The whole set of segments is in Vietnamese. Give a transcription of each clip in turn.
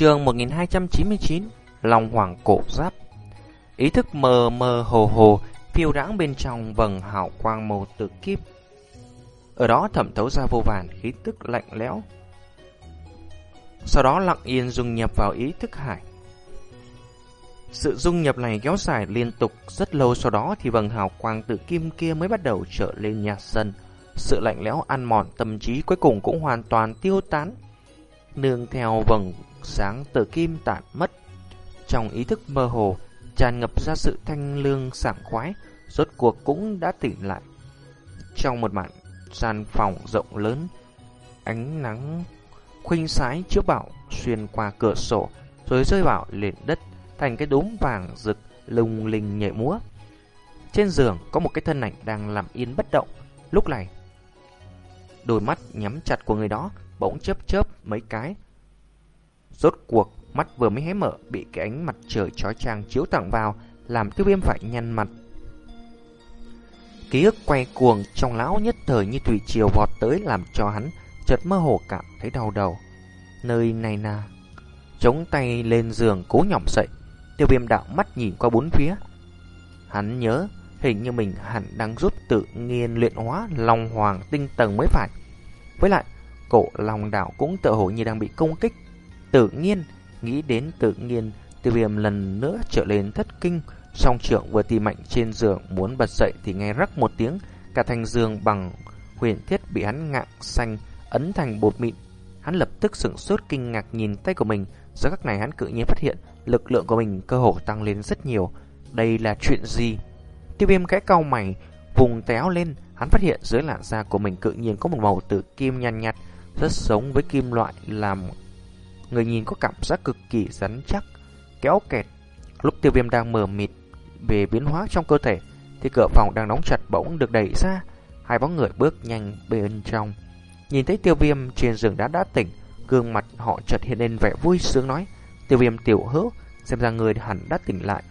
Trường 1299 Long Hoàng Cổ Giáp Ý thức mờ mờ hồ hồ, phiêu đãng bên trong vầng hào quang màu tử kim. Ở đó thẩm thấu ra vô vàn khí tức lạnh lẽo. Sau đó lặng yên dung nhập vào ý thức hải. Sự dung nhập này kéo dài liên tục rất lâu, sau đó thì vầng hào quang tự kim kia mới bắt đầu trở lên nhạt dần. Sự lạnh lẽo ăn mòn tâm trí cuối cùng cũng hoàn toàn tiêu tán. Nương theo vầng sáng tự kim tản mất. Trong ý thức mơ hồ, tràn ngập ra sự thanh lương sảng khoái, rốt cuộc cũng đã tỉnh lại. Trong một màn gian phòng rộng lớn, ánh nắng khuynh sái chiếu bảo xuyên qua cửa sổ, rồi rơi vào nền đất thành cái đốm vàng rực lung linh nhảy múa. Trên giường có một cái thân ảnh đang làm yên bất động. Lúc này, đôi mắt nhắm chặt của người đó bỗng chớp chớp mấy cái. Rốt cuộc, mắt vừa mới hé mở bị cái ánh mặt trời chói chang chiếu thẳng vào, làm tiêu viêm phải nhăn mặt. Ký ức quay cuồng trong lão nhất thời như thủy triều vọt tới làm cho hắn chợt mơ hồ cảm thấy đau đầu. Nơi này nà, chống tay lên giường cố nhỏm dậy, tiêu viêm đạo mắt nhìn qua bốn phía. Hắn nhớ hình như mình hẳn đang giúp tự nhiên luyện hóa lòng Hoàng tinh tầng mới phải. Với lại, cổ lòng đảo cũng tự hồ như đang bị công kích. Tự nhiên, nghĩ đến tự nhiên, tiêu viêm lần nữa trở lên thất kinh. Song trưởng vừa tìm mạnh trên giường muốn bật dậy thì nghe rắc một tiếng, cả thành giường bằng huyền thiết bị hắn ngạng xanh ấn thành bột mịn. Hắn lập tức sửng sốt kinh ngạc nhìn tay của mình, do các này hắn cự nhiên phát hiện lực lượng của mình cơ hồ tăng lên rất nhiều. Đây là chuyện gì? Tiêu viêm cái cau mày, vùng téo lên, hắn phát hiện dưới làn da của mình cự nhiên có một màu tử kim nhăn nhạt, rất giống với kim loại làm người nhìn có cảm giác cực kỳ rắn chắc, kéo kẹt. Lúc tiêu viêm đang mờ mịt về biến hóa trong cơ thể, thì cửa phòng đang đóng chặt bỗng được đẩy ra, hai bóng người bước nhanh bên trong. Nhìn thấy tiêu viêm trên giường đã đã tỉnh, gương mặt họ chợt hiện lên vẻ vui sướng nói, tiêu viêm tiểu hữu, xem ra người hẳn đã tỉnh lại.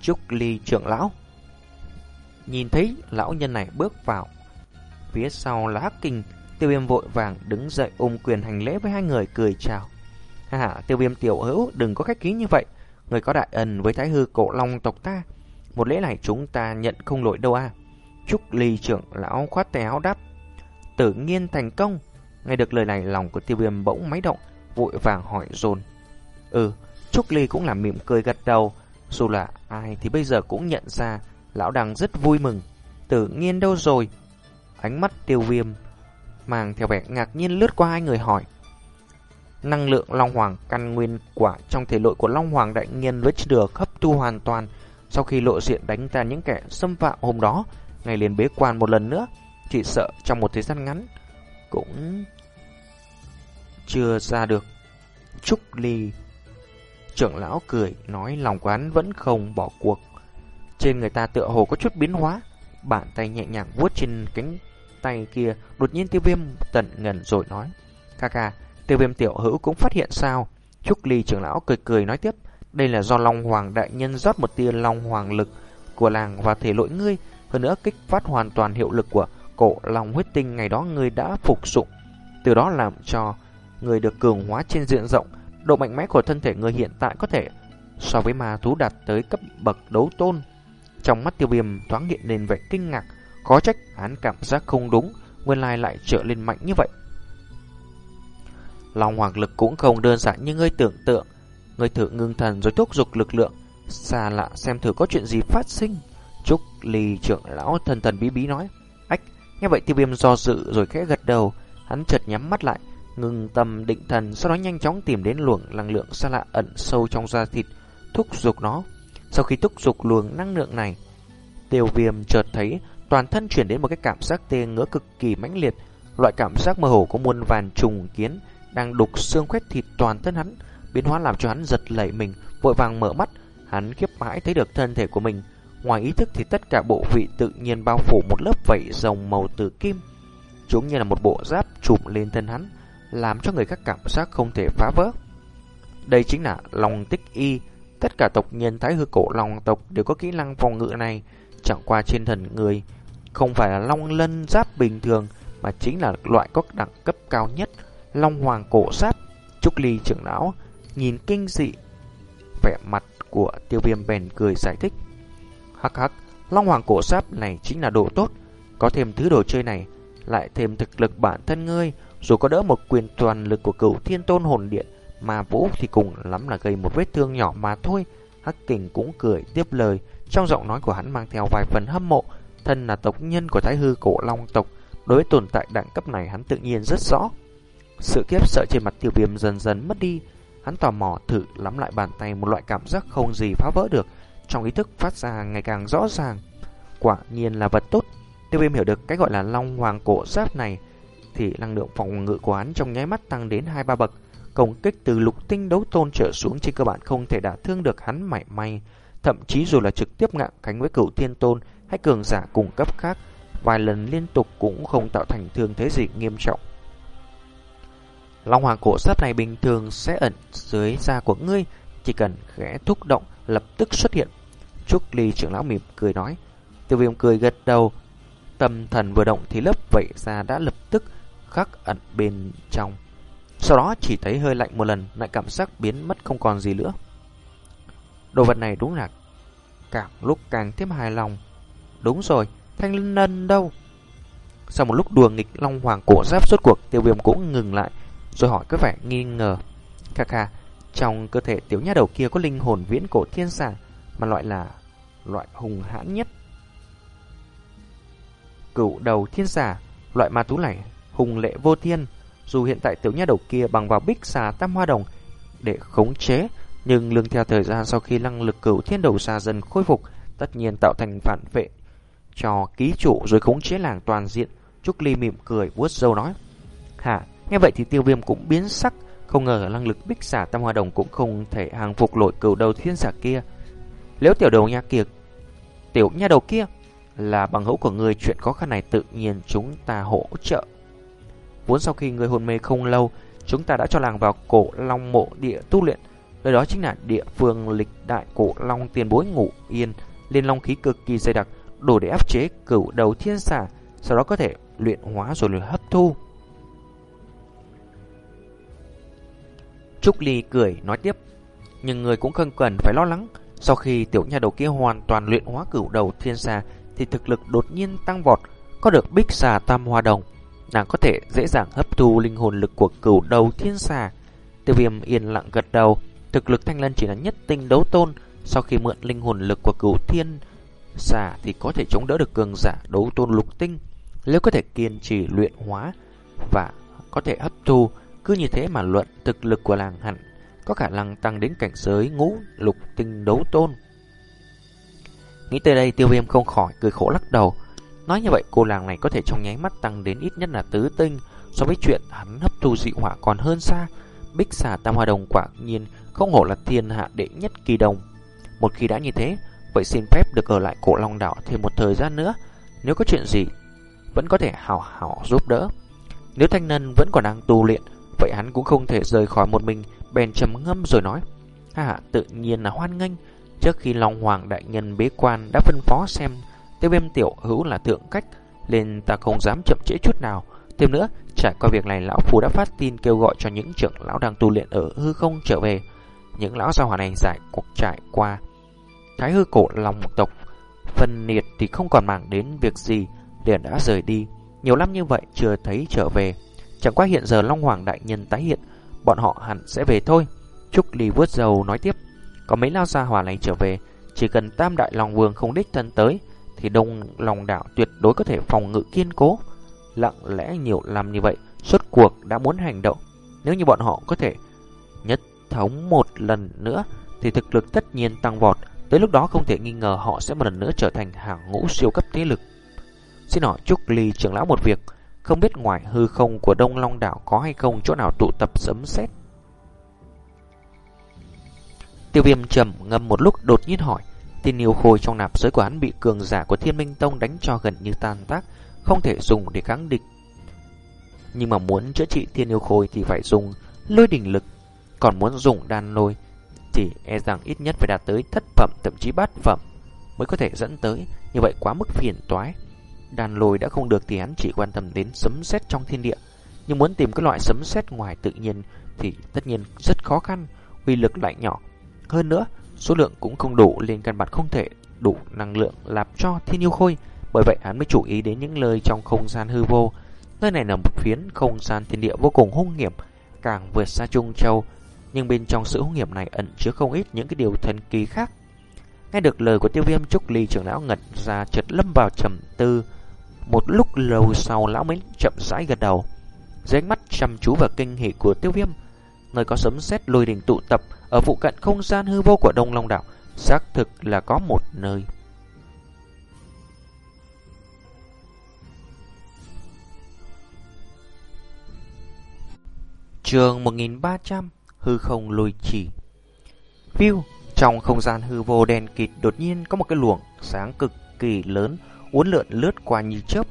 Trúc Ly trưởng lão Nhìn thấy lão nhân này bước vào Phía sau là Hắc Kinh Tiêu viêm vội vàng đứng dậy ôm quyền hành lễ với hai người cười chào. Hà hà tiêu viêm tiểu hữu, đừng có khách khí như vậy. Người có đại ân với thái hư cổ long tộc ta. Một lễ này chúng ta nhận không lỗi đâu à? Trúc Ly trưởng lão khoát tay áo đáp. Tự nhiên thành công. Nghe được lời này, lòng của tiêu viêm bỗng máy động, Vội vàng hỏi dồn. Ừ Trúc Ly cũng làm mỉm cười gật đầu. Dù là ai thì bây giờ cũng nhận ra, Lão đang rất vui mừng. Tự nhiên đâu rồi? Ánh mắt tiêu viêm Mang theo vẻ ngạc nhiên lướt qua hai người hỏi Năng lượng Long Hoàng căn nguyên quả trong thể nội của Long Hoàng đại nhiên lướt chưa được hấp thu hoàn toàn sau khi lộ diện đánh ra những kẻ xâm phạm hôm đó, ngày liền bế quan một lần nữa, chỉ sợ trong một thời gian ngắn cũng chưa ra được. Trúc Ly trưởng lão cười nói lòng quán vẫn không bỏ cuộc. Trên người ta tựa hồ có chút biến hóa, bàn tay nhẹ nhàng vuốt trên cánh tay kia, đột nhiên tiêu viêm tận ngần rồi nói. Ca ca, tiêu viêm tiểu hữu cũng phát hiện sao? Trúc Ly trưởng lão cười cười nói tiếp, đây là do Long Hoàng đại nhân rót một tia Long Hoàng lực của làng và thể lỗi ngươi, hơn nữa kích phát hoàn toàn hiệu lực của cổ Long huyết tinh ngày đó ngươi đã phục dụng, từ đó làm cho người được cường hóa trên diện rộng, độ mạnh mẽ của thân thể người hiện tại có thể so với ma thú đạt tới cấp bậc đấu tôn. Trong mắt tiêu viêm thoáng hiện lên vẻ kinh ngạc, có trách hắn cảm giác không đúng, nguyên lai lại trở lên mạnh như vậy. Long hoàng lực cũng không đơn giản như ngươi tưởng tượng, ngươi thử ngưng thần rồi thúc giục lực lượng, xa lạ xem thử có chuyện gì phát sinh. Trúc lì trưởng lão thần thần bí bí nói, ách, nghe vậy tiêu viêm do dự rồi khẽ gật đầu, hắn chợt nhắm mắt lại, ngừng tâm định thần, sau đó nhanh chóng tìm đến luồng năng lượng xa lạ ẩn sâu trong da thịt, thúc giục nó. Sau khi thúc giục luồng năng lượng này, tiêu viêm chợt thấy toàn thân chuyển đến một cái cảm giác tê ngứa cực kỳ mãnh liệt, loại cảm giác mơ hồ có muôn vàn trùng kiến đang đục xương khoét thịt toàn thân hắn, biến hóa làm cho hắn giật lẩy mình, vội vàng mở mắt, hắn khiếp mãi thấy được thân thể của mình, ngoài ý thức thì tất cả bộ vị tự nhiên bao phủ một lớp vảy rồng màu tử kim, chúng như là một bộ giáp trùm lên thân hắn, làm cho người khác cảm giác không thể phá vỡ. Đây chính là Long Tích Y, tất cả tộc nhân Thái Hư cổ Long tộc đều có kỹ năng phòng ngự này, chẳng qua trên thần người không phải là long lân giáp bình thường mà chính là loại có đẳng cấp cao nhất, long hoàng cổ giáp. Trúc Ly trưởng lão nhìn kinh dị vẻ mặt của tiêu viêm bèn cười giải thích. Hắc hắc, Long Hoàng cổ giáp này chính là đồ tốt, có thêm thứ đồ chơi này, lại thêm thực lực bản thân ngươi, dù có đỡ một quyền toàn lực của cửu thiên tôn hồn điện, mà vũ thì cùng lắm là gây một vết thương nhỏ mà thôi. Hắc kình cũng cười tiếp lời, trong giọng nói của hắn mang theo vài phần hâm mộ, thân là tộc nhân của thái hư cổ long tộc, đối với tồn tại đẳng cấp này hắn tự nhiên rất rõ. Sự kiếp sợ trên mặt tiêu viêm dần dần mất đi, hắn tò mò thử lắm lại bàn tay một loại cảm giác không gì phá vỡ được, trong ý thức phát ra ngày càng rõ ràng. Quả nhiên là vật tốt, tiêu viêm hiểu được cái gọi là long hoàng cổ giáp này, thì năng lượng phòng ngự của hắn trong nháy mắt tăng đến 2-3 bậc, công kích từ lục tinh đấu tôn trở xuống trên cơ bản không thể đả thương được hắn mảy may, thậm chí dù là trực tiếp ngạng cánh với cửu thiên tôn hay cường giả cùng cấp khác, vài lần liên tục cũng không tạo thành thương thế gì nghiêm trọng. Long hoàng cổ giáp này bình thường sẽ ẩn dưới da của ngươi, chỉ cần khẽ thúc động lập tức xuất hiện. Trúc Ly trưởng lão mỉm cười nói. Tiêu viêm cười gật đầu, tâm thần vừa động thì lớp vậy da đã lập tức khắc ẩn bên trong. Sau đó chỉ thấy hơi lạnh một lần, lại cảm giác biến mất không còn gì nữa. Đồ vật này đúng là càng lúc càng thêm hài lòng. Đúng rồi, thanh lân đâu? Sau một lúc đùa nghịch long hoàng cổ giáp suốt cuộc, tiêu viêm cũng ngừng lại, rồi hỏi có vẻ nghi ngờ. Khà khà, trong cơ thể tiểu nha đầu kia có linh hồn viễn cổ thiên sản, mà loại là loại hùng hãn nhất. Cựu đầu thiên xà, loại ma thú này hùng lệ vô thiên, dù hiện tại tiểu nha đầu kia bằng vào bích xà tam hoa đồng để khống chế, nhưng lương theo thời gian sau khi năng lực cửu thiên đầu xà dần khôi phục, tất nhiên tạo thành phản vệ cho ký chủ rồi khống chế làng toàn diện. Trúc Ly mỉm cười vuốt râu nói: "Hả, nghe vậy thì Tiêu Viêm cũng biến sắc, không ngờ năng lực bích xả tam hoa đồng cũng không thể hàng phục lội cửu đầu thiên giả kia. Nếu tiểu đầu nha kia, tiểu nha đầu kia là bằng hữu của người chuyện khó khăn này tự nhiên chúng ta hỗ trợ." Vốn sau khi người hồn mê không lâu, chúng ta đã cho làng vào cổ long mộ địa tu luyện. Nơi đó chính là địa phương lịch đại cổ long tiền bối ngủ yên, liên long khí cực kỳ dày đặc, đủ để áp chế cửu đầu thiên xà, sau đó có thể luyện hóa rồi luyện hấp thu. Trúc Ly cười nói tiếp, nhưng người cũng không cần phải lo lắng, sau khi tiểu nha đầu kia hoàn toàn luyện hóa cửu đầu thiên xà thì thực lực đột nhiên tăng vọt, có được bích xà tam hoa đồng, nàng có thể dễ dàng hấp thu linh hồn lực của cửu đầu thiên xà. Tiêu viêm yên lặng gật đầu, thực lực thanh lân chỉ là nhất tinh đấu tôn, sau khi mượn linh hồn lực của cửu thiên xà thì có thể chống đỡ được cường giả đấu tôn lục tinh. Nếu có thể kiên trì luyện hóa và có thể hấp thu, cứ như thế mà luận thực lực của làng hẳn có khả năng tăng đến cảnh giới ngũ lục tinh đấu tôn. Nghĩ tới đây tiêu viêm không khỏi cười khổ lắc đầu. Nói như vậy cô làng này có thể trong nháy mắt tăng đến ít nhất là tứ tinh so với chuyện hắn hấp thu dị hỏa còn hơn xa. Bích xà tam hoa đồng quả nhiên không hổ là thiên hạ đệ nhất kỳ đồng. Một khi đã như thế, vậy xin phép được ở lại cổ long đảo thêm một thời gian nữa. Nếu có chuyện gì, vẫn có thể hào hảo giúp đỡ. Nếu thanh nân vẫn còn đang tu luyện, vậy hắn cũng không thể rời khỏi một mình, bèn trầm ngâm rồi nói. Ha tự nhiên là hoan nghênh. Trước khi Long Hoàng đại nhân bế quan đã phân phó xem tiêu viêm tiểu hữu là thượng cách, nên ta không dám chậm trễ chút nào. Thêm nữa, trải qua việc này lão phù đã phát tin kêu gọi cho những trưởng lão đang tu luyện ở hư không trở về. Những lão gia hỏa này giải cuộc trải qua thái hư cổ lòng tộc, phân liệt thì không còn màng đến việc gì, liền đã rời đi. Nhiều năm như vậy chưa thấy trở về. Chẳng qua hiện giờ long hoàng đại nhân tái hiện, bọn họ hẳn sẽ về thôi. Trúc ly vuốt dầu nói tiếp, có mấy lao gia hỏa này trở về, chỉ cần tam đại long vương không đích thân tới, thì đông lòng đảo tuyệt đối có thể phòng ngự kiên cố. Lặng lẽ nhiều làm như vậy, suốt cuộc đã muốn hành động. Nếu như bọn họ có thể nhất thống một lần nữa, thì thực lực tất nhiên tăng vọt. Tới lúc đó không thể nghi ngờ họ sẽ một lần nữa trở thành hàng ngũ siêu cấp thế lực. Xin hỏi Trúc Ly trưởng lão một việc, không biết ngoài hư không của Đông Long đảo có hay không chỗ nào tụ tập sấm sét. Tiêu viêm trầm ngâm một lúc đột nhiên hỏi, tin yêu khôi trong nạp giới của hắn bị cường giả của Thiên Minh Tông đánh cho gần như tan tác, không thể dùng để kháng địch. Nhưng mà muốn chữa trị thiên yêu khôi thì phải dùng lôi đỉnh lực, còn muốn dùng đan lôi thì e rằng ít nhất phải đạt tới thất phẩm thậm chí bát phẩm mới có thể dẫn tới, như vậy quá mức phiền toái. Đàn lôi đã không được thì hắn chỉ quan tâm đến sấm sét trong thiên địa. nhưng muốn tìm cái loại sấm sét ngoài tự nhiên thì tất nhiên rất khó khăn, uy lực lại nhỏ. Hơn nữa, số lượng cũng không đủ nên căn bản không thể đủ năng lượng làm cho thiên yêu khôi. Bởi vậy hắn mới chú ý đến những lời trong không gian hư vô. Nơi này là một phiến không gian thiên địa vô cùng hung hiểm, càng vượt xa Trung Châu. Nhưng bên trong sự hung hiểm này ẩn chứa không ít những cái điều thần kỳ khác. Nghe được lời của tiêu viêm Trúc Ly trưởng lão ngật ra chợt lâm vào trầm tư. Một lúc lâu sau lão mới chậm rãi gật đầu. Dưới ánh mắt chăm chú và kinh hỉ của tiêu viêm, nơi có sấm sét lôi đình tụ tập ở phụ cận không gian hư vô của Đông Long Đảo, xác thực là có một nơi. Trường 1300 Hư không lôi chỉ View Trong không gian hư vô đen kịt đột nhiên có một cái luồng sáng cực kỳ lớn uốn lượn lướt qua như chớp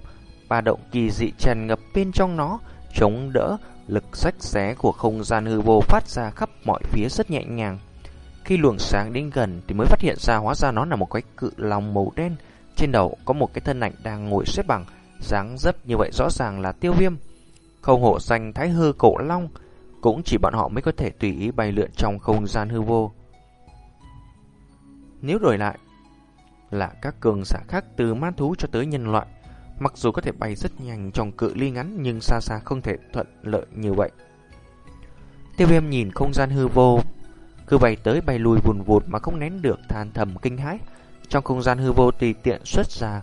ba động kỳ dị tràn ngập bên trong nó chống đỡ lực sách xé của không gian hư vô phát ra khắp mọi phía rất nhẹ nhàng. Khi luồng sáng đến gần thì mới phát hiện ra hóa ra nó là một cái cự lòng màu đen. Trên đầu có một cái thân ảnh đang ngồi xếp bằng, dáng dấp như vậy rõ ràng là tiêu viêm. Không hộ danh thái hư cổ long, cũng chỉ bọn họ mới có thể tùy ý bay lượn trong không gian hư vô. Nếu đổi lại, là các cường giả khác từ man thú cho tới nhân loại, Mặc dù có thể bay rất nhanh trong cự ly ngắn nhưng xa xa không thể thuận lợi như vậy. Tiêu viêm nhìn không gian hư vô, cứ bay tới bay lui vùn vụt mà không nén được than thầm kinh hãi. Trong không gian hư vô tùy tiện xuất ra.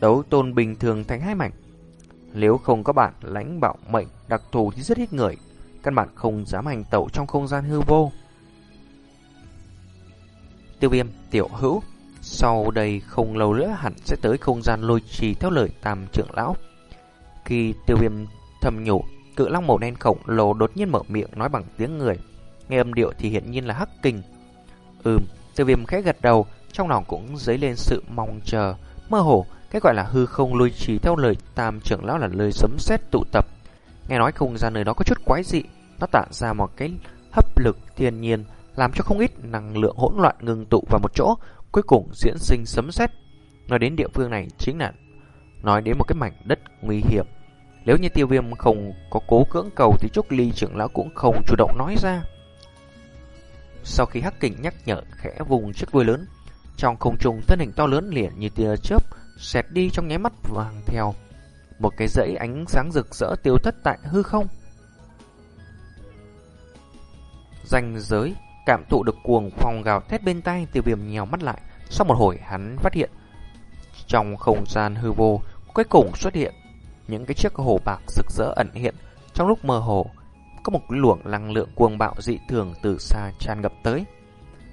Đấu tôn bình thường thành hai mảnh. Nếu không có bạn lãnh bảo mệnh đặc thù thì rất ít người, căn bản không dám hành tẩu trong không gian hư vô. Tiêu viêm, tiểu hữu Sau đây không lâu nữa hẳn sẽ tới không gian lôi trì theo lời tam trưởng lão Khi tiêu viêm thầm nhủ Cự long màu đen khổng lồ đột nhiên mở miệng nói bằng tiếng người Nghe âm điệu thì hiện nhiên là hắc kinh Ừm, tiêu viêm khẽ gật đầu Trong lòng cũng dấy lên sự mong chờ Mơ hồ, cái gọi là hư không lôi trì theo lời tam trưởng lão là lời sấm sét tụ tập Nghe nói không gian nơi đó có chút quái dị Nó tạo ra một cái hấp lực thiên nhiên làm cho không ít năng lượng hỗn loạn ngừng tụ vào một chỗ, cuối cùng diễn sinh sấm sét. Nói đến địa phương này chính là nói đến một cái mảnh đất nguy hiểm. Nếu như tiêu viêm không có cố cưỡng cầu thì Trúc Ly trưởng lão cũng không chủ động nói ra. Sau khi Hắc Kình nhắc nhở khẽ vùng chiếc đuôi lớn, trong không trung thân hình to lớn liền như tia chớp xẹt đi trong nháy mắt vàng theo. Một cái dãy ánh sáng rực rỡ tiêu thất tại hư không. Danh giới, Cảm thụ được cuồng phong gào thét bên tay Tiêu viêm nhèo mắt lại. Sau một hồi, hắn phát hiện, Trong không gian hư vô, Cuối cùng xuất hiện Những cái chiếc hồ bạc rực rỡ ẩn hiện. Trong lúc mơ hồ, Có một luồng năng lượng cuồng bạo dị thường Từ xa tràn ngập tới.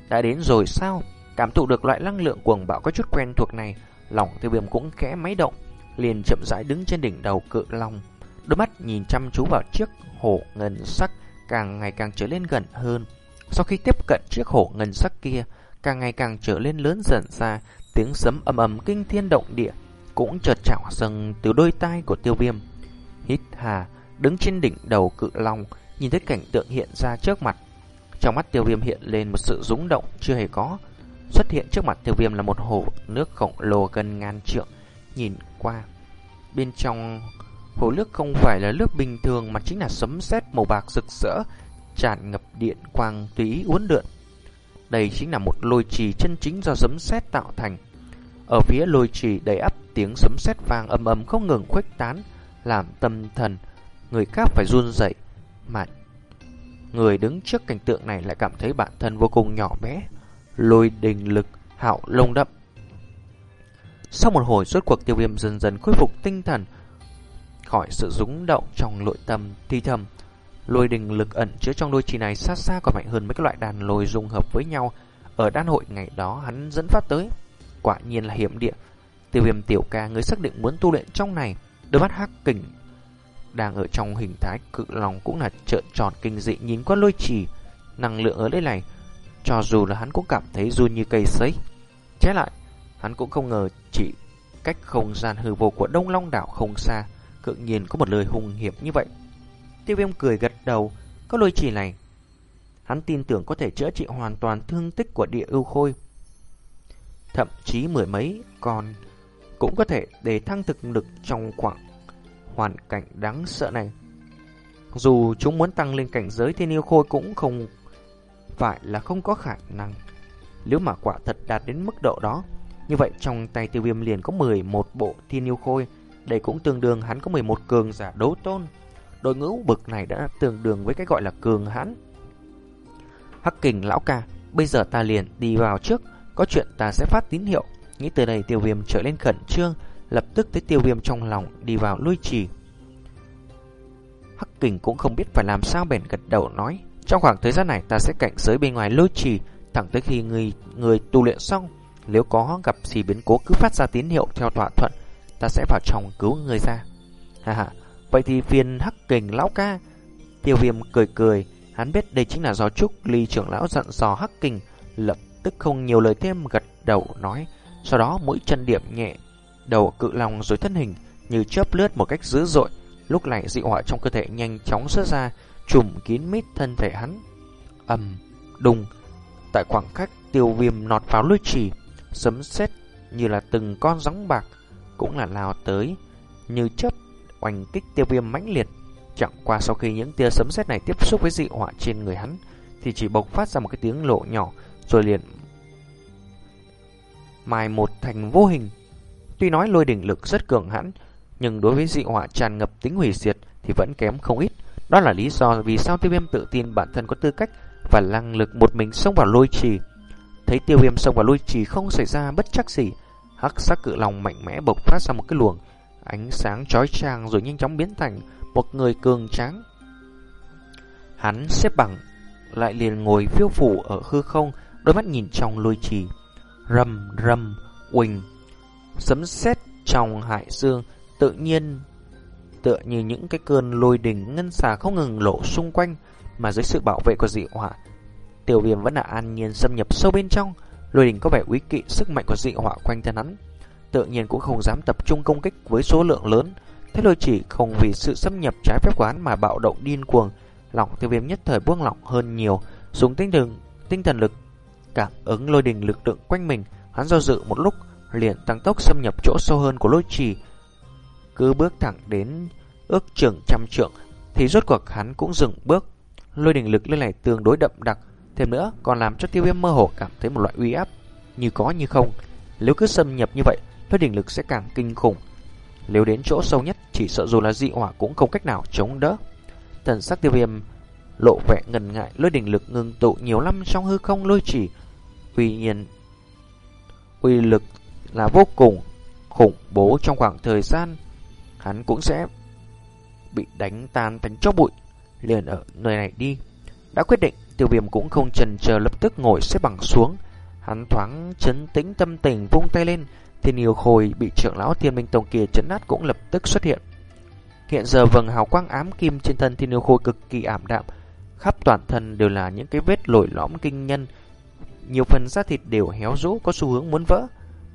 Đã đến rồi sao? Cảm thụ được loại năng lượng cuồng bạo có chút quen thuộc này. Lòng tiêu viêm cũng khẽ máy động Liền chậm rãi đứng trên đỉnh đầu cự long Đôi mắt nhìn chăm chú vào chiếc hổ ngân sắc Càng ngày càng trở lên gần hơn sau khi tiếp cận chiếc hổ ngân sắc kia, càng ngày càng trở lên lớn dần ra, tiếng sấm ầm ầm kinh thiên động địa cũng chợt trào dâng từ đôi tai của tiêu viêm. Hít hà, đứng trên đỉnh đầu cự long, nhìn thấy cảnh tượng hiện ra trước mặt. Trong mắt tiêu viêm hiện lên một sự rúng động chưa hề có. Xuất hiện trước mặt tiêu viêm là một hồ nước khổng lồ gần ngàn trượng, nhìn qua. Bên trong hồ nước không phải là nước bình thường mà chính là sấm sét màu bạc rực rỡ, tràn ngập điện quang túy uốn lượn. Đây chính là một lôi trì chân chính do sấm sét tạo thành. Ở phía lôi trì đầy ắp tiếng sấm sét vang âm ầm không ngừng khuếch tán, làm tâm thần người khác phải run rẩy, mà người đứng trước cảnh tượng này lại cảm thấy bản thân vô cùng nhỏ bé, lôi đình lực hạo lông đậm. Sau một hồi suốt cuộc tiêu viêm dần dần khôi phục tinh thần khỏi sự rúng động trong nội tâm thi thầm Lôi đình lực ẩn chứa trong đôi chỉ này xa xa còn mạnh hơn mấy cái loại đàn lôi dung hợp với nhau. Ở đan hội ngày đó hắn dẫn phát tới. Quả nhiên là hiểm địa. Tiêu viêm tiểu ca người xác định muốn tu luyện trong này. Đôi mắt hắc kình đang ở trong hình thái cự lòng cũng là trợn tròn kinh dị nhìn qua lôi trì. Năng lượng ở đây này, cho dù là hắn cũng cảm thấy run như cây sấy. Trái lại, hắn cũng không ngờ chỉ cách không gian hư vô của Đông Long đảo không xa, cự nhiên có một lời hung hiểm như vậy. Tiêu viêm cười gật đầu, có lôi chỉ này. Hắn tin tưởng có thể chữa trị hoàn toàn thương tích của địa ưu khôi. thậm chí mười mấy con cũng có thể để thăng thực lực trong khoảng hoàn cảnh đáng sợ này. Dù chúng muốn tăng lên cảnh giới thiên yêu khôi cũng không phải là không có khả năng. Nếu mà quả thật đạt đến mức độ đó, như vậy trong tay tiêu viêm liền có 11 bộ thiên yêu khôi, đây cũng tương đương hắn có 11 cường giả đấu tôn. Đội ngũ bực này đã tương đương với cái gọi là cường hãn. Hắc kình lão ca, bây giờ ta liền đi vào trước, có chuyện ta sẽ phát tín hiệu. Nghĩ từ đây tiêu viêm trở lên khẩn trương, lập tức thấy tiêu viêm trong lòng đi vào lui trì. Hắc kình cũng không biết phải làm sao bèn gật đầu nói. Trong khoảng thời gian này ta sẽ cạnh giới bên ngoài lôi trì, thẳng tới khi người, người tu luyện xong. Nếu có gặp gì biến cố cứ phát ra tín hiệu theo thỏa thuận, ta sẽ vào trong cứu người ra. Ha ha, vậy thì phiền hắc kình lão ca. Tiêu viêm cười cười, hắn biết đây chính là do Trúc Ly trưởng lão dặn dò hắc kình, lập tức không nhiều lời thêm gật đầu nói. Sau đó mũi chân điểm nhẹ, đầu cự lòng rồi thân hình như chớp lướt một cách dữ dội. Lúc này dị hỏa trong cơ thể nhanh chóng xuất ra, trùm kín mít thân thể hắn. ầm, đùng, tại khoảng cách tiêu viêm nọt vào lưới trì, sấm sét như là từng con rắn bạc cũng là lao tới như chớp oanh kích tiêu viêm mãnh liệt. Chẳng qua sau khi những tia sấm sét này tiếp xúc với dị hỏa trên người hắn thì chỉ bộc phát ra một cái tiếng lộ nhỏ rồi liền mai một thành vô hình. Tuy nói lôi đỉnh lực rất cường hãn, nhưng đối với dị hỏa tràn ngập tính hủy diệt thì vẫn kém không ít. Đó là lý do vì sao tiêu viêm tự tin bản thân có tư cách và năng lực một mình xông vào lôi trì. Thấy tiêu viêm xông vào lôi trì không xảy ra bất chắc gì, hắc sắc cự lòng mạnh mẽ bộc phát ra một cái luồng ánh sáng chói chang rồi nhanh chóng biến thành một người cường tráng. Hắn xếp bằng, lại liền ngồi phiêu phủ ở hư không, đôi mắt nhìn trong lôi trì. Rầm rầm, quỳnh sấm sét trong hải dương, tự nhiên tựa như những cái cơn lôi đình ngân xà không ngừng lộ xung quanh, mà dưới sự bảo vệ của dị hỏa, tiêu viêm vẫn là an nhiên xâm nhập sâu bên trong. Lôi đình có vẻ quý kỵ sức mạnh của dị hỏa quanh thân hắn, tự nhiên cũng không dám tập trung công kích với số lượng lớn. Thế lôi chỉ không vì sự xâm nhập trái phép quán mà bạo động điên cuồng, lòng tiêu viêm nhất thời buông lỏng hơn nhiều, dùng tinh thần tinh thần lực cảm ứng lôi đình lực lượng quanh mình, hắn do dự một lúc liền tăng tốc xâm nhập chỗ sâu hơn của lôi trì. Cứ bước thẳng đến ước chừng trăm trượng thì rốt cuộc hắn cũng dừng bước. Lôi đình lực lên này tương đối đậm đặc, thêm nữa còn làm cho tiêu viêm mơ hồ cảm thấy một loại uy áp như có như không. Nếu cứ xâm nhập như vậy, lôi đình lực sẽ càng kinh khủng. Nếu đến chỗ sâu nhất, chỉ sợ dù là dị hỏa cũng không cách nào chống đỡ. Thần sắc tiêu viêm lộ vẻ ngần ngại, lôi đình lực ngưng tụ nhiều năm trong hư không lôi chỉ. Tuy nhiên, uy lực là vô cùng khủng bố trong khoảng thời gian, hắn cũng sẽ bị đánh tan thành chó bụi, liền ở nơi này đi. Đã quyết định, tiêu viêm cũng không chần chờ lập tức ngồi xếp bằng xuống. Hắn thoáng chấn tĩnh tâm tình vung tay lên, thiên yêu khôi bị trưởng lão thiên minh tông kia chấn nát cũng lập tức xuất hiện. Hiện giờ vầng hào quang ám kim trên thân thiên yêu khôi cực kỳ ảm đạm, khắp toàn thân đều là những cái vết lồi lõm kinh nhân. Nhiều phần da thịt đều héo rũ có xu hướng muốn vỡ.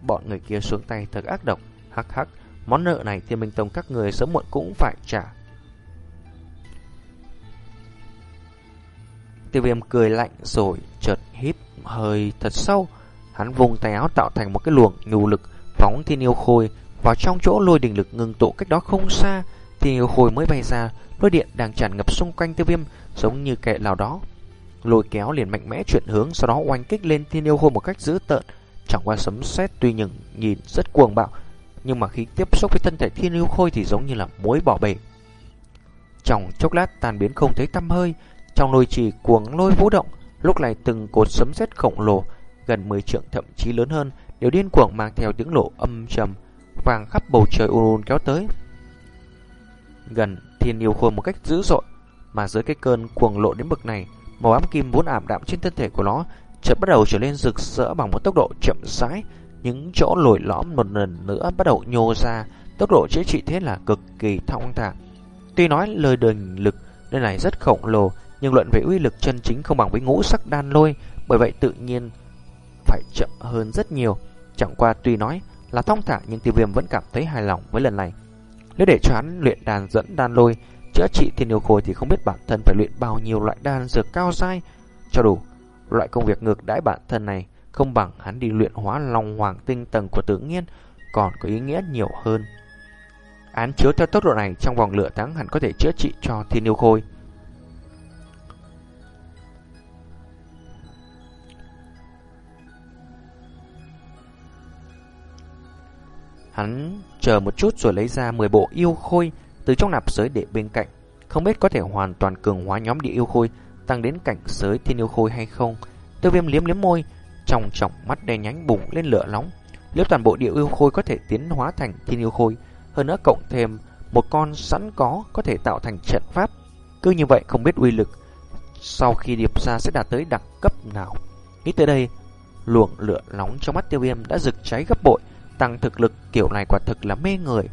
Bọn người kia xuống tay thật ác độc, hắc hắc, món nợ này thiên minh tông các người sớm muộn cũng phải trả. Tiêu viêm cười lạnh rồi chợt hít hơi thật sâu. Hắn vùng tay áo tạo thành một cái luồng nhu lực phóng thiên yêu khôi vào trong chỗ lôi đình lực ngưng tụ cách đó không xa. Thiên yêu khôi mới bay ra, lôi điện đang tràn ngập xung quanh tiêu viêm giống như kệ nào đó. Lôi kéo liền mạnh mẽ chuyển hướng sau đó oanh kích lên thiên yêu khôi một cách dữ tợn. Chẳng qua sấm sét tuy nhưng nhìn rất cuồng bạo, nhưng mà khi tiếp xúc với thân thể thiên yêu khôi thì giống như là muối bỏ bể. Trong chốc lát tan biến không thấy tăm hơi, trong lôi trì cuồng lôi vũ động, lúc này từng cột sấm sét khổng lồ, gần 10 trượng thậm chí lớn hơn, đều điên cuồng mang theo tiếng lộ âm trầm, vàng khắp bầu trời ùn kéo tới. Gần thiên yêu khôi một cách dữ dội, mà dưới cái cơn cuồng lộ đến bực này, màu ám kim vốn ảm đạm trên thân thể của nó chợt bắt đầu trở lên rực rỡ bằng một tốc độ chậm rãi, những chỗ lồi lõm một lần nữa bắt đầu nhô ra, tốc độ chữa trị thế là cực kỳ thong thả. Tuy nói lời đền lực nơi này rất khổng lồ, nhưng luận về uy lực chân chính không bằng với ngũ sắc đan lôi, bởi vậy tự nhiên phải chậm hơn rất nhiều. Chẳng qua tuy nói là thong thả nhưng tiêu viêm vẫn cảm thấy hài lòng với lần này. Nếu để cho hắn luyện đàn dẫn đan lôi, chữa trị thiên yêu khôi thì không biết bản thân phải luyện bao nhiêu loại đan dược cao dai cho đủ. Loại công việc ngược đãi bản thân này không bằng hắn đi luyện hóa long hoàng tinh tầng của tự nhiên còn có ý nghĩa nhiều hơn. Án chiếu theo tốc độ này trong vòng lửa tháng hẳn có thể chữa trị cho thiên yêu khôi. Hắn chờ một chút rồi lấy ra 10 bộ yêu khôi từ trong nạp giới để bên cạnh. Không biết có thể hoàn toàn cường hóa nhóm địa yêu khôi tăng đến cảnh giới thiên yêu khôi hay không. Tiêu viêm liếm liếm môi, trong trọng mắt đen nhánh bùng lên lửa nóng. Nếu toàn bộ địa yêu khôi có thể tiến hóa thành thiên yêu khôi, hơn nữa cộng thêm một con sẵn có có thể tạo thành trận pháp. Cứ như vậy không biết uy lực sau khi điệp ra sẽ đạt tới đẳng cấp nào. Nghĩ tới đây, luồng lửa nóng trong mắt tiêu viêm đã rực cháy gấp bội, tăng thực lực kiểu này quả thực là mê người.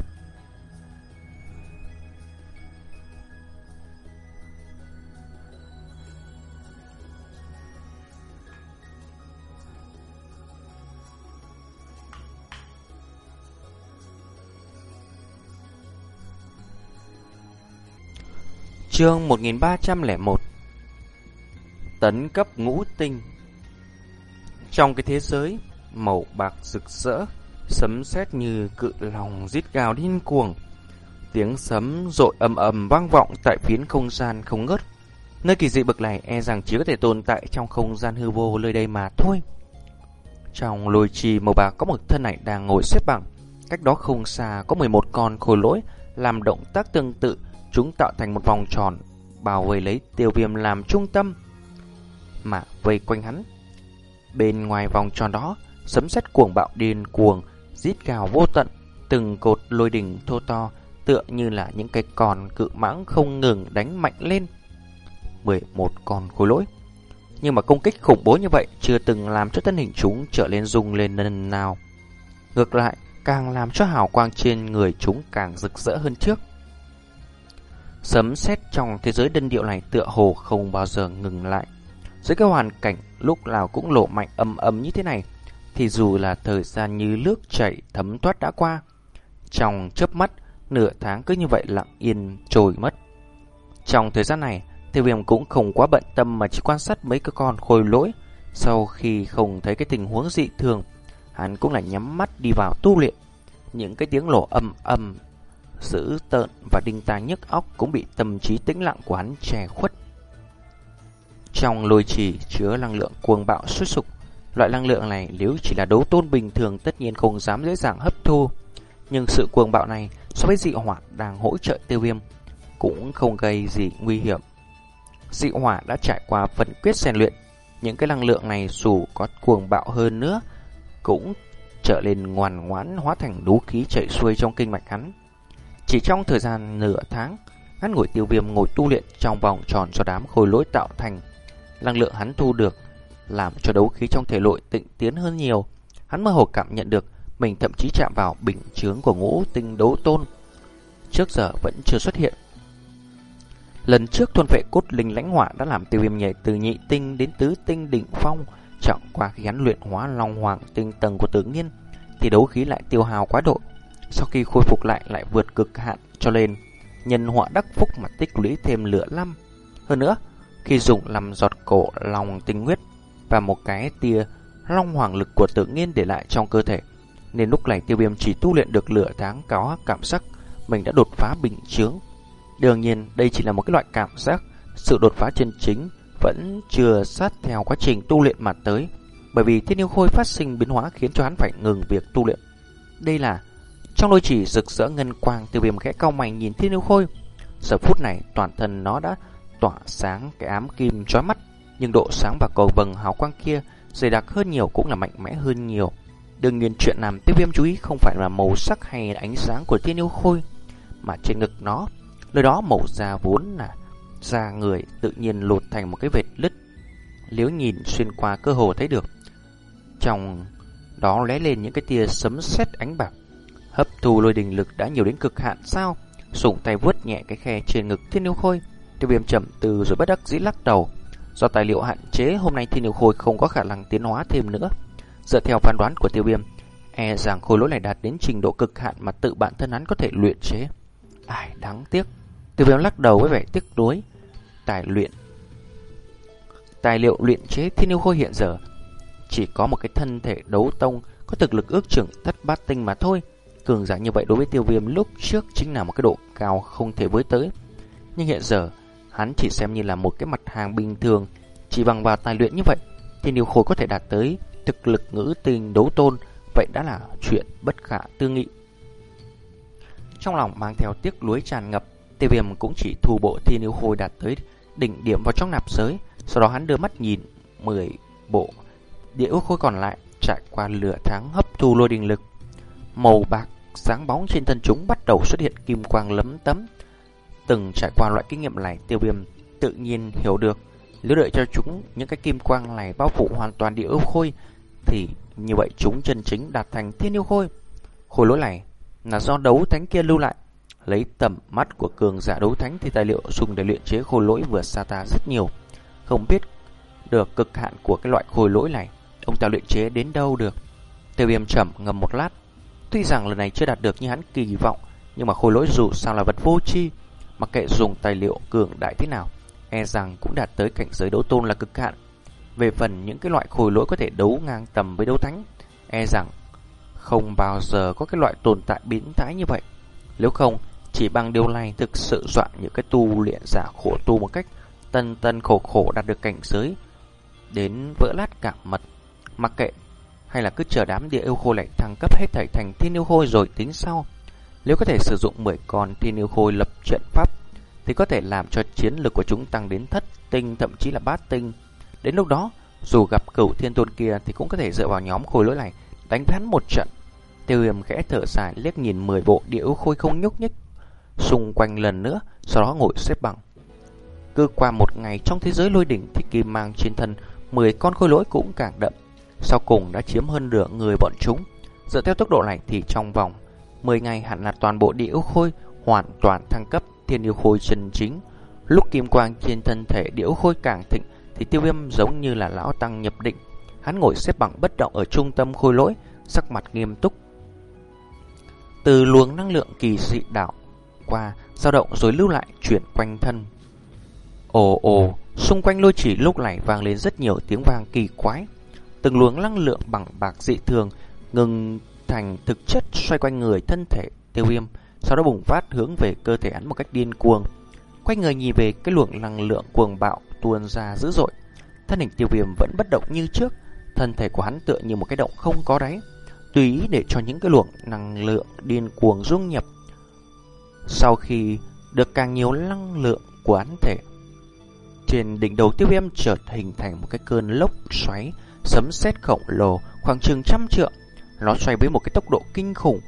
Chương 1301 Tấn cấp ngũ tinh Trong cái thế giới màu bạc rực rỡ, sấm sét như cự lòng rít gào điên cuồng. Tiếng sấm rội ầm ầm vang vọng tại phiến không gian không ngớt. Nơi kỳ dị bậc này e rằng chỉ có thể tồn tại trong không gian hư vô nơi đây mà thôi. Trong lôi trì màu bạc có một thân ảnh đang ngồi xếp bằng. Cách đó không xa có 11 con khôi lỗi làm động tác tương tự Chúng tạo thành một vòng tròn, bao vây lấy tiêu viêm làm trung tâm, mà vây quanh hắn. Bên ngoài vòng tròn đó, sấm sét cuồng bạo điên cuồng, rít gào vô tận, từng cột lôi đỉnh thô to, tựa như là những cái còn cự mãng không ngừng đánh mạnh lên. 11 con khối lỗi. Nhưng mà công kích khủng bố như vậy chưa từng làm cho thân hình chúng trở lên rung lên lần nào. Ngược lại, càng làm cho hào quang trên người chúng càng rực rỡ hơn trước. Sấm sét trong thế giới đơn điệu này tựa hồ không bao giờ ngừng lại. Dưới cái hoàn cảnh lúc nào cũng lộ mạnh âm âm như thế này, thì dù là thời gian như nước chảy thấm thoát đã qua, trong chớp mắt, nửa tháng cứ như vậy lặng yên trôi mất. Trong thời gian này, tiêu viêm cũng không quá bận tâm mà chỉ quan sát mấy cái con khôi lỗi. Sau khi không thấy cái tình huống dị thường, hắn cũng là nhắm mắt đi vào tu luyện. Những cái tiếng lộ âm âm dữ tợn và đinh tai nhức óc cũng bị tâm trí tĩnh lặng của hắn che khuất. Trong lôi trì chứa năng lượng cuồng bạo xuất sục, loại năng lượng này nếu chỉ là đấu tôn bình thường tất nhiên không dám dễ dàng hấp thu. Nhưng sự cuồng bạo này so với dị hỏa đang hỗ trợ tiêu viêm cũng không gây gì nguy hiểm. Dị hỏa đã trải qua phần quyết rèn luyện, những cái năng lượng này dù có cuồng bạo hơn nữa cũng trở lên ngoan ngoãn hóa thành đú khí chạy xuôi trong kinh mạch hắn. Chỉ trong thời gian nửa tháng, ngắn ngủi tiêu viêm ngồi tu luyện trong vòng tròn do đám khôi lỗi tạo thành. Năng lượng hắn thu được làm cho đấu khí trong thể lội tịnh tiến hơn nhiều. Hắn mơ hồ cảm nhận được mình thậm chí chạm vào bình chướng của ngũ tinh đấu tôn. Trước giờ vẫn chưa xuất hiện. Lần trước thuần vệ cốt linh lãnh hỏa đã làm tiêu viêm nhảy từ nhị tinh đến tứ tinh đỉnh phong. Chẳng qua khi hắn luyện hóa long hoàng tinh tầng của tự nhiên thì đấu khí lại tiêu hào quá độ sau khi khôi phục lại lại vượt cực hạn cho nên nhân họa đắc phúc mà tích lũy thêm lửa lâm. Hơn nữa, khi dùng làm giọt cổ lòng tinh huyết và một cái tia long hoàng lực của tự nhiên để lại trong cơ thể, nên lúc này tiêu viêm chỉ tu luyện được lửa tháng có cảm giác mình đã đột phá bình chướng. Đương nhiên, đây chỉ là một cái loại cảm giác, sự đột phá chân chính vẫn chưa sát theo quá trình tu luyện mà tới, bởi vì thiên yêu khôi phát sinh biến hóa khiến cho hắn phải ngừng việc tu luyện. Đây là trong đôi chỉ rực rỡ ngân quang từ viêm khẽ cao mày nhìn thiên yêu khôi. Giờ phút này toàn thân nó đã tỏa sáng cái ám kim chói mắt, nhưng độ sáng và cầu vầng hào quang kia dày đặc hơn nhiều cũng là mạnh mẽ hơn nhiều. Đương nhiên chuyện làm tiêu viêm chú ý không phải là màu sắc hay ánh sáng của thiên yêu khôi, mà trên ngực nó, nơi đó màu da vốn là da người tự nhiên lột thành một cái vệt lứt. Nếu nhìn xuyên qua cơ hồ thấy được, trong đó lóe lên những cái tia sấm sét ánh bạc Hấp thu lôi đình lực đã nhiều đến cực hạn sao? Sủng tay vuốt nhẹ cái khe trên ngực thiên yêu khôi. Tiêu viêm chậm từ rồi bất đắc dĩ lắc đầu. Do tài liệu hạn chế, hôm nay thiên yêu khôi không có khả năng tiến hóa thêm nữa. Dựa theo phán đoán của tiêu viêm, e rằng khối lỗi này đạt đến trình độ cực hạn mà tự bản thân hắn có thể luyện chế. Ai đáng tiếc. Tiêu viêm lắc đầu với vẻ tiếc nuối. Tài luyện Tài liệu luyện chế thiên yêu khôi hiện giờ chỉ có một cái thân thể đấu tông có thực lực ước chừng thất bát tinh mà thôi. Cường giả như vậy đối với tiêu viêm lúc trước chính là một cái độ cao không thể với tới. Nhưng hiện giờ, hắn chỉ xem như là một cái mặt hàng bình thường, chỉ bằng vào tài luyện như vậy, thì điều khối có thể đạt tới thực lực ngữ tình đấu tôn, vậy đã là chuyện bất khả tư nghị. Trong lòng mang theo tiếc lối tràn ngập, tiêu viêm cũng chỉ thu bộ thiên yêu khôi đạt tới đỉnh điểm vào trong nạp giới, sau đó hắn đưa mắt nhìn 10 bộ địa ước khôi còn lại trải qua lửa tháng hấp thu lôi đình lực. Màu bạc sáng bóng trên thân chúng bắt đầu xuất hiện kim quang lấm tấm. Từng trải qua loại kinh nghiệm này, tiêu viêm tự nhiên hiểu được. Nếu đợi cho chúng những cái kim quang này bao phủ hoàn toàn địa ưu khôi, thì như vậy chúng chân chính đạt thành thiên yêu khôi. Khối lỗi này là do đấu thánh kia lưu lại. Lấy tầm mắt của cường giả đấu thánh thì tài liệu dùng để luyện chế khối lỗi vừa xa ta rất nhiều. Không biết được cực hạn của cái loại khối lỗi này, ông ta luyện chế đến đâu được. Tiêu viêm trầm ngầm một lát. Tuy rằng lần này chưa đạt được như hắn kỳ vọng, nhưng mà khôi lỗi dù sao là vật vô chi. Mặc kệ dùng tài liệu cường đại thế nào, e rằng cũng đạt tới cảnh giới đấu tôn là cực hạn. Về phần những cái loại khôi lỗi có thể đấu ngang tầm với đấu thánh, e rằng không bao giờ có cái loại tồn tại biến thái như vậy. Nếu không, chỉ bằng điều này thực sự dọa những cái tu luyện giả khổ tu một cách tân tân khổ khổ đạt được cảnh giới đến vỡ lát cả mật. Mặc kệ, hay là cứ chờ đám địa yêu khôi lại thăng cấp hết thảy thành thiên yêu khôi rồi tính sau. Nếu có thể sử dụng 10 con thiên yêu khôi lập trận pháp, thì có thể làm cho chiến lực của chúng tăng đến thất tinh, thậm chí là bát tinh. Đến lúc đó, dù gặp cửu thiên tôn kia thì cũng có thể dựa vào nhóm khôi lỗi này đánh hắn một trận. Tiêu viêm khẽ thở dài liếc nhìn 10 bộ địa yêu khôi không nhúc nhích xung quanh lần nữa, sau đó ngồi xếp bằng. Cứ qua một ngày trong thế giới lôi đỉnh thì kim mang trên thân 10 con khôi lỗi cũng càng đậm. Sau cùng đã chiếm hơn nửa người bọn chúng. Dựa theo tốc độ này thì trong vòng 10 ngày hẳn là toàn bộ địa yêu khôi hoàn toàn thăng cấp thiên yêu khôi chân chính. Lúc kim quang trên thân thể địa yêu khôi càng thịnh thì tiêu viêm giống như là lão tăng nhập định. Hắn ngồi xếp bằng bất động ở trung tâm khôi lỗi, sắc mặt nghiêm túc. Từ luồng năng lượng kỳ dị đảo qua, dao động rồi lưu lại chuyển quanh thân. Ồ ồ, xung quanh lôi chỉ lúc này vang lên rất nhiều tiếng vang kỳ quái. Từng luồng năng lượng bằng bạc dị thường ngừng thành thực chất xoay quanh người thân thể tiêu viêm, sau đó bùng phát hướng về cơ thể hắn một cách điên cuồng. Quay người nhìn về cái luồng năng lượng cuồng bạo tuôn ra dữ dội. Thân hình tiêu viêm vẫn bất động như trước, thân thể của hắn tựa như một cái động không có đáy, tùy ý để cho những cái luồng năng lượng điên cuồng dung nhập. Sau khi được càng nhiều năng lượng của hắn thể, trên đỉnh đầu tiêu viêm chợt hình thành một cái cơn lốc xoáy, sấm sét khổng lồ khoảng chừng trăm trượng. Nó xoay với một cái tốc độ kinh khủng,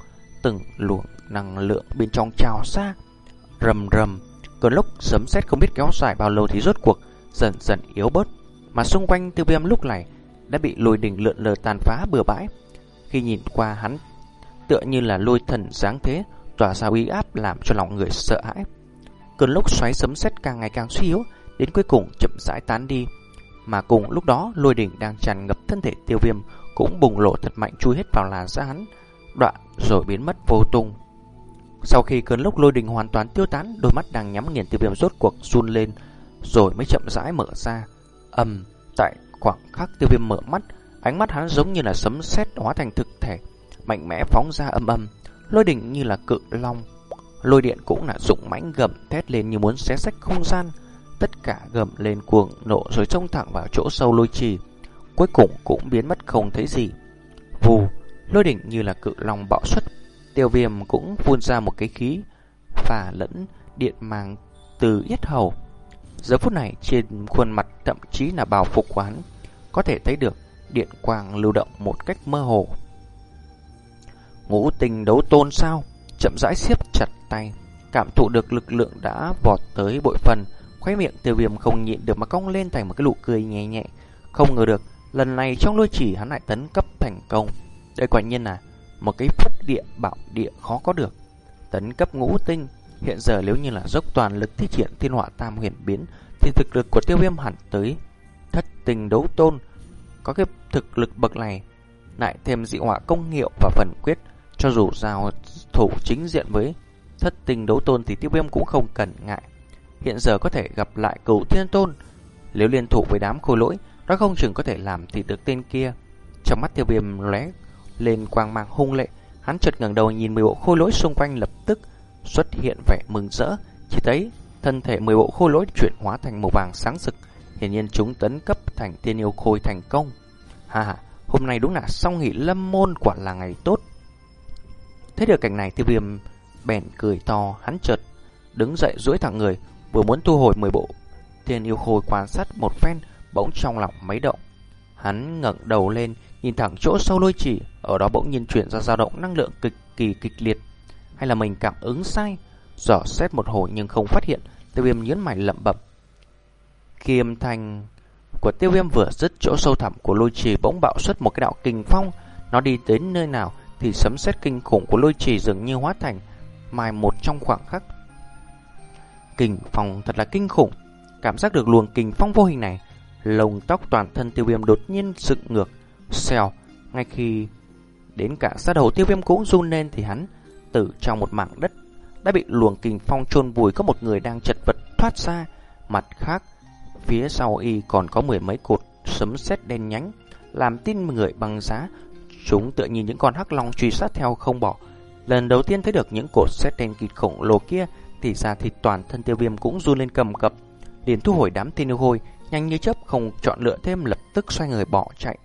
từng luồng năng lượng bên trong trào ra. Rầm rầm, cơn lốc sấm sét không biết kéo dài bao lâu thì rốt cuộc dần dần yếu bớt, mà xung quanh tiêu viêm lúc này đã bị lôi đỉnh lượn lờ tàn phá bừa bãi. Khi nhìn qua hắn, tựa như là lôi thần dáng thế, tỏa ra uy áp làm cho lòng người sợ hãi. Cơn lốc xoáy sấm sét càng ngày càng suy yếu, đến cuối cùng chậm rãi tán đi. Mà cùng lúc đó, lôi đỉnh đang tràn ngập thân thể tiêu viêm cũng bùng lộ thật mạnh chui hết vào làn da hắn, đoạn rồi biến mất vô tung. Sau khi cơn lốc lôi đình hoàn toàn tiêu tán, đôi mắt đang nhắm nghiền tiêu viêm rốt cuộc run lên, rồi mới chậm rãi mở ra. Âm, tại khoảng khắc tiêu viêm mở mắt, ánh mắt hắn giống như là sấm sét hóa thành thực thể, mạnh mẽ phóng ra âm âm, lôi đỉnh như là cự long. Lôi điện cũng là dụng mãnh gầm thét lên như muốn xé sách không gian, tất cả gầm lên cuồng nộ rồi trông thẳng vào chỗ sâu lôi trì, cuối cùng cũng biến mất không thấy gì. Vù, lôi đỉnh như là cự long bạo xuất, tiêu viêm cũng phun ra một cái khí và lẫn điện mang từ yết hầu. Giờ phút này trên khuôn mặt thậm chí là bào phục quán, có thể thấy được điện quang lưu động một cách mơ hồ. Ngũ tình đấu tôn sao? Chậm rãi siết chặt tay, cảm thụ được lực lượng đã vọt tới bội phần, Khoe miệng tiêu viêm không nhịn được mà cong lên thành một cái nụ cười nhẹ nhẹ. Không ngờ được, lần này trong lôi chỉ hắn lại tấn cấp thành công. Đây quả nhiên là một cái phúc địa bảo địa khó có được. Tấn cấp ngũ tinh, hiện giờ nếu như là dốc toàn lực thi triển thiên họa tam huyền biến, thì thực lực của tiêu viêm hẳn tới thất tình đấu tôn. Có cái thực lực bậc này, lại thêm dị họa công hiệu và phần quyết, cho dù giao thủ chính diện với thất tình đấu tôn thì tiêu viêm cũng không cần ngại hiện giờ có thể gặp lại cửu thiên tôn. Nếu liên thủ với đám khôi lỗi, nó không chừng có thể làm thì được tên kia. Trong mắt tiêu viêm lóe lên quang mang hung lệ, hắn chợt ngẩng đầu nhìn mười bộ khôi lỗi xung quanh lập tức xuất hiện vẻ mừng rỡ, chỉ thấy thân thể mười bộ khôi lỗi chuyển hóa thành màu vàng sáng rực, hiển nhiên chúng tấn cấp thành tiên yêu khôi thành công. Ha ha, hôm nay đúng là song nghỉ lâm môn quả là ngày tốt. Thấy được cảnh này tiêu viêm bèn cười to, hắn chợt đứng dậy duỗi thẳng người, vừa muốn thu hồi mười bộ. Thiên yêu khôi quan sát một phen, bỗng trong lòng mấy động. Hắn ngẩng đầu lên, nhìn thẳng chỗ sâu lôi chỉ, ở đó bỗng nhiên chuyển ra dao động năng lượng cực kỳ kịch liệt. Hay là mình cảm ứng sai? Dò xét một hồi nhưng không phát hiện, tiêu viêm nhớn mày lẩm bẩm. Kiềm thanh của tiêu viêm vừa dứt chỗ sâu thẳm của lôi trì bỗng bạo xuất một cái đạo kinh phong. Nó đi đến nơi nào thì sấm sét kinh khủng của lôi trì dường như hóa thành mài một trong khoảng khắc. Kình phong thật là kinh khủng. Cảm giác được luồng kình phong vô hình này, lồng tóc toàn thân tiêu viêm đột nhiên dựng ngược, xèo. Ngay khi đến cả sát đầu tiêu viêm cũng run lên thì hắn từ trong một mảng đất đã bị luồng kình phong chôn vùi có một người đang chật vật thoát ra. Mặt khác, phía sau y còn có mười mấy cột sấm sét đen nhánh, làm tin người băng giá. Chúng tựa như những con hắc long truy sát theo không bỏ. Lần đầu tiên thấy được những cột sét đen kịt khổng lồ kia, thì ra thì toàn thân tiêu viêm cũng run lên cầm cập. liền thu hồi đám tin yêu hôi, nhanh như chớp không chọn lựa thêm lập tức xoay người bỏ chạy.